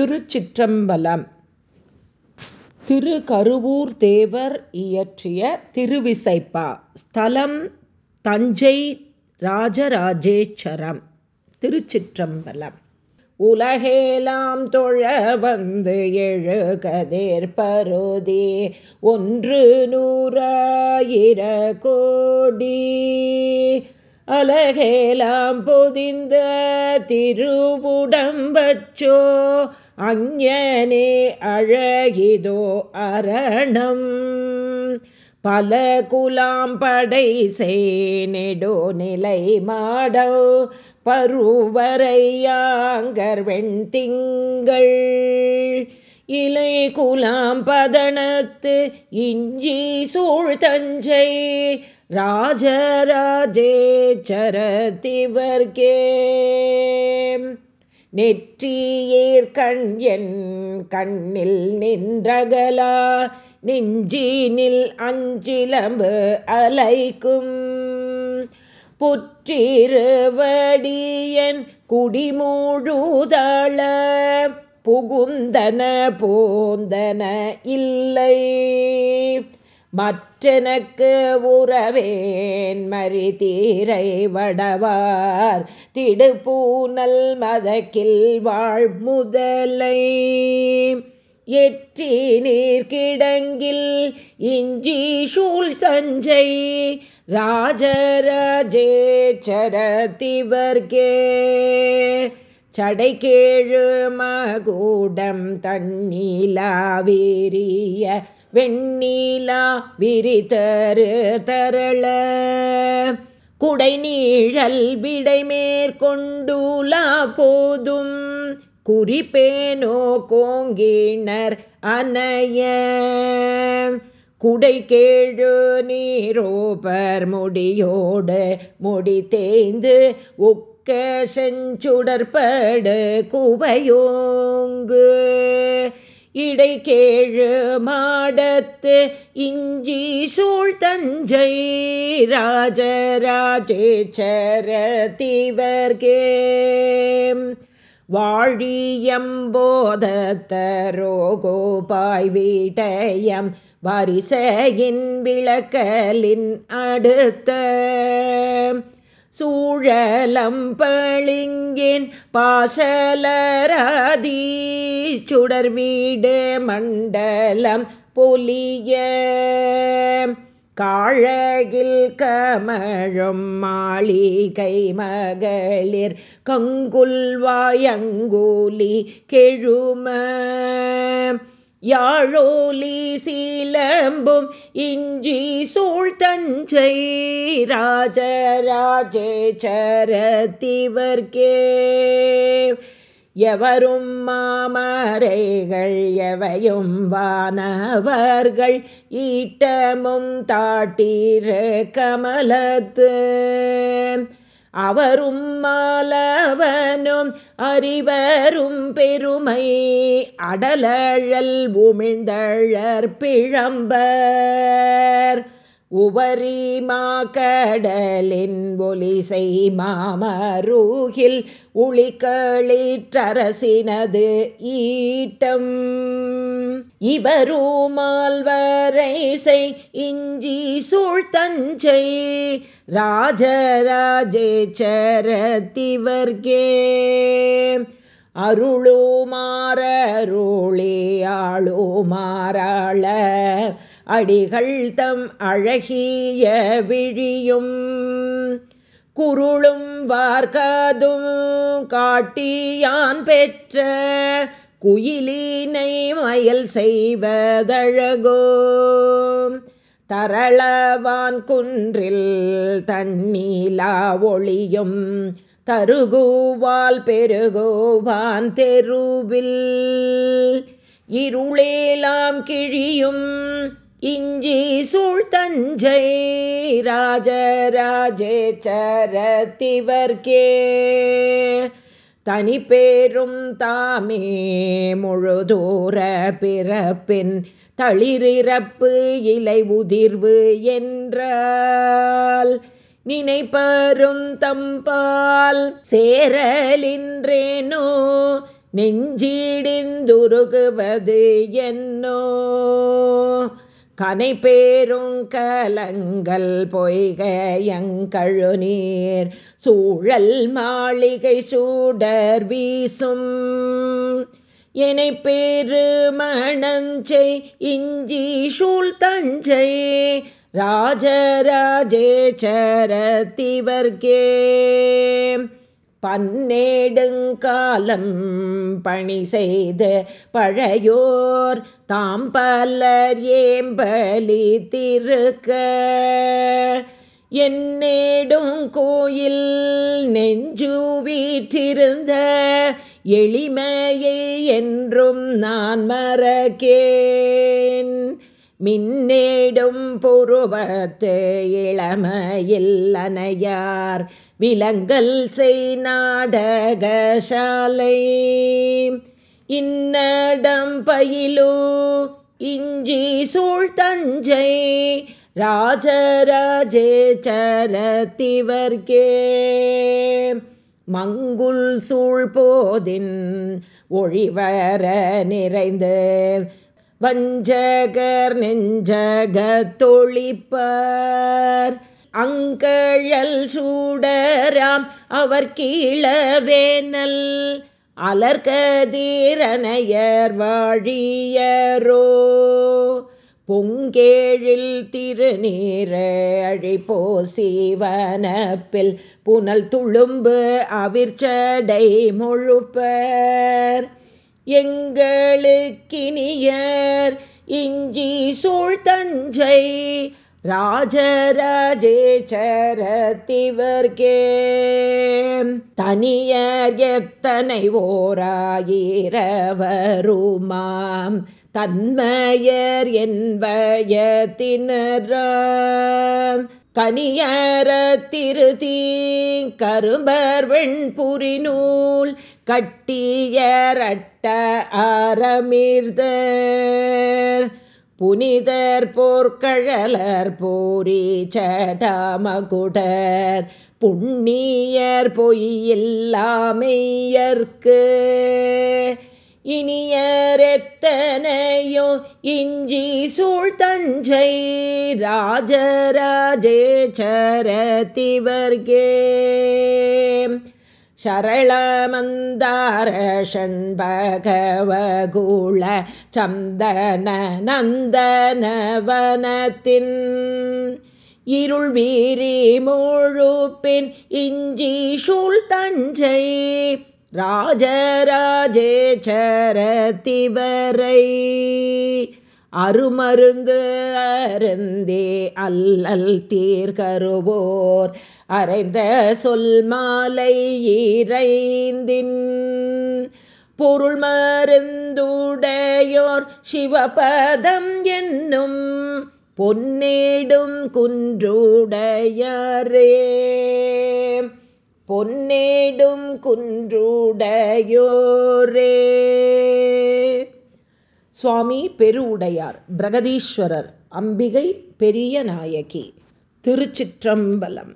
திருச்சிற்றம்பலம். திரு கருவூர் தேவர் இயற்றிய திருவிசைப்பா. ஸ்தலம் தஞ்சை ராஜராஜேச்சரம். திருச்சிற்றம்பலம். உலகேலாம் தொழ வந்து எழு கதிர் பருதி. ஒன்று நூறாயிர கோடி. அலகேலாம் பொதிந்த திருவுடம்பச்சோ அஞ்ஞனே அழகிதோ அரணம். பல குலாம் படை செய்டோ நிலை மாடோ பருவரையாங்கர் வெண்திங்கள். இலை குலாம் பதனத்து இஞ்சி சூழ் தஞ்சை ராஜராஜே ராஜராஜேச்சரத்திவர்கே நெற்றியேர் கண் என் கண்ணில் நின்றகலா நெஞ்சினில் அஞ்சிலம்பு அலைக்கும். புற்றிருவடியன் குடிமூழுதள புகுந்தன போந்தன இல்லை. மற்றெனக்கு உறவேன் மறி தீரை வடவார். திடுப்பூனல் மதக்கில் வாழ் முதலை எற்றி நீர் கிடங்கில் இஞ்சி சூழ் தஞ்சை ராஜராஜேச்சரத்திவர்கே சடைகேழு மகூடம் தண்ணீலாவேரிய வெண்ணீலா விரிதரு தரள. குடை நீழல் விடை மேற்கொண்டுலா போதும். குறிப்பேனோ கோங்கிணர் அனைய குடை கேழு நீரோபர் முடியோடு முடி தேய்ந்து உக்க செஞ்சுடற்படு குவையோங்கு. இடை கேழு மாடத்து இஞ்சி சூழ் தஞ்சை ராஜராஜேச்சரத்திவர்கே வாழியம்போதத்தரோகோபாய் வீட்டயம் வரிசையின் விளக்கலின் அடுத்த சூழலம் பளிங்கின் பாசலராதி சுடர் மண்டலம் பொலிய. காழகில் கமழும் மாளிகை மகளிர் கங்குல்வாயங்கூலி கெழும. யாழோலி சீலம்பும் இஞ்சி சூழ் தஞ்சை ராஜராஜேச்சரத்திவர்கே எவரும் மாமரைகள் எவையும் வானவர்கள் ஈட்டமும் தாட்டீர கமலத்து. அவரும் மாலவனும் அறிவரும் பெருமை. அடலழல் உமிழ்ந்தழற் பிழம்பர். உவரி மாக்கடலின் ஒலிசை மாமருகில் உளிக்களிற்றரசினது ஈட்டம். இவருமால்வரை செய் இஞ்சி சூழ் தஞ்சை ராஜராஜேச்சரத்திவர்கே அருளுமாறருளியாளுமாறாள அடிகள் தம் அழகிய விழியும். குருளும் வார்காதும் காட்டியான் பெற்ற குயிலினை மயல் செய்வதழகோ? தரளவான் குன்றில் தண்ணீலா ஒளியும் தருகுவால் பெருகோவான் தெருவில். இருளேலாம் கிழியும் இஞ்சி சூழ் தஞ்சை ராஜராஜேச்சரத்திவர்கே தனி பேரும் தாமே முழுதூர பிறப்பின் தளிரிறப்பு இலை உதிர்வு என்றால் நினைப்பரும் தம்பால் சேரலின்றேனோ நெஞ்சிடிந்துருகுவது என்னோ? கனை பேரும் கலங்கள் பொய்கையங்கழு நீர் சூழல் மாளிகை சூடர் வீசும். என பேரு மணஞ்சை இஞ்சி சூழ் தஞ்சை ராஜராஜேச்சரத்திவர்கே பன்னேடுங்காலம் பணி செய்த பழையோர் தாம் பலர் ஏம்பலி திருக்க. என்னேடும் கோயில் நெஞ்சு வீற்றிருந்த எளிமையை என்றும் நான் மறக்கேன். மின்னேடும் புருவத்து இளமையில் அனையார் விலங்கல் செய் நாடகசாலை. இன்னடம் பயிலோ இஞ்சி சூழ் தஞ்சை. ராஜராஜேச்சரத்திவர்கே மங்குல் சூழ் போதின் ஒழிவர நிறைந்து. வஞ்சகர் நெஞ்சக நெஞ்சகத்தொழிப்பர் அங்கழல் சூடராம் அவர் கீழவேனல் அலர்கதீரனையர் வாழியரோ. பொங்கேழில் திருநீர அழிப்போ சீவனப்பில் புனல் துளும்பு அவிர்ச்சடை முழுப்பர். எங்களுக்கினியர் இஞ்சி சூழ் தஞ்சை ராஜராஜேச்சரத்திவர்கே தனியர் எத்தனை ஓராயிரவருமாம். தன்மையர் என்பயத்தினர் கனியர திருதி கரும்பர் வெண்புரி நூல் கட்டியரட்ட அறமிர்தர். புனிதர் போர்க்கழலர் போரி சடாமகுடர் புண்ணியர் பொய்யில்லாமையர்க்கு. இனியரெத்தனையோ இஞ்சி சூழ் தஞ்சை ராஜராஜேச்சரத்திவர்கே சரளமந்தாரஷண்பகவகுள சந்தன நந்தனவனத்தின் இருள் வீரி முழுப்பின் இஞ்சி சூழ் தஞ்சை ராஜராஜேச்சரத்திவரை அருமருந்து அருந்தே அல்லல் தீர்கருவோர் அரைந்த சொல் மாலை இறைந்தின் பொருள் மருந்துடையோர் சிவபதம் என்னும் பொன்னேடும் குன்றுடையரே. பொன்னேடும் குன்றுடையோரே. சுவாமி பெருவுடையார் பிரகதீஸ்வரர் அம்பிகை பெரிய நாயகி திருச்சிற்றம்பலம்.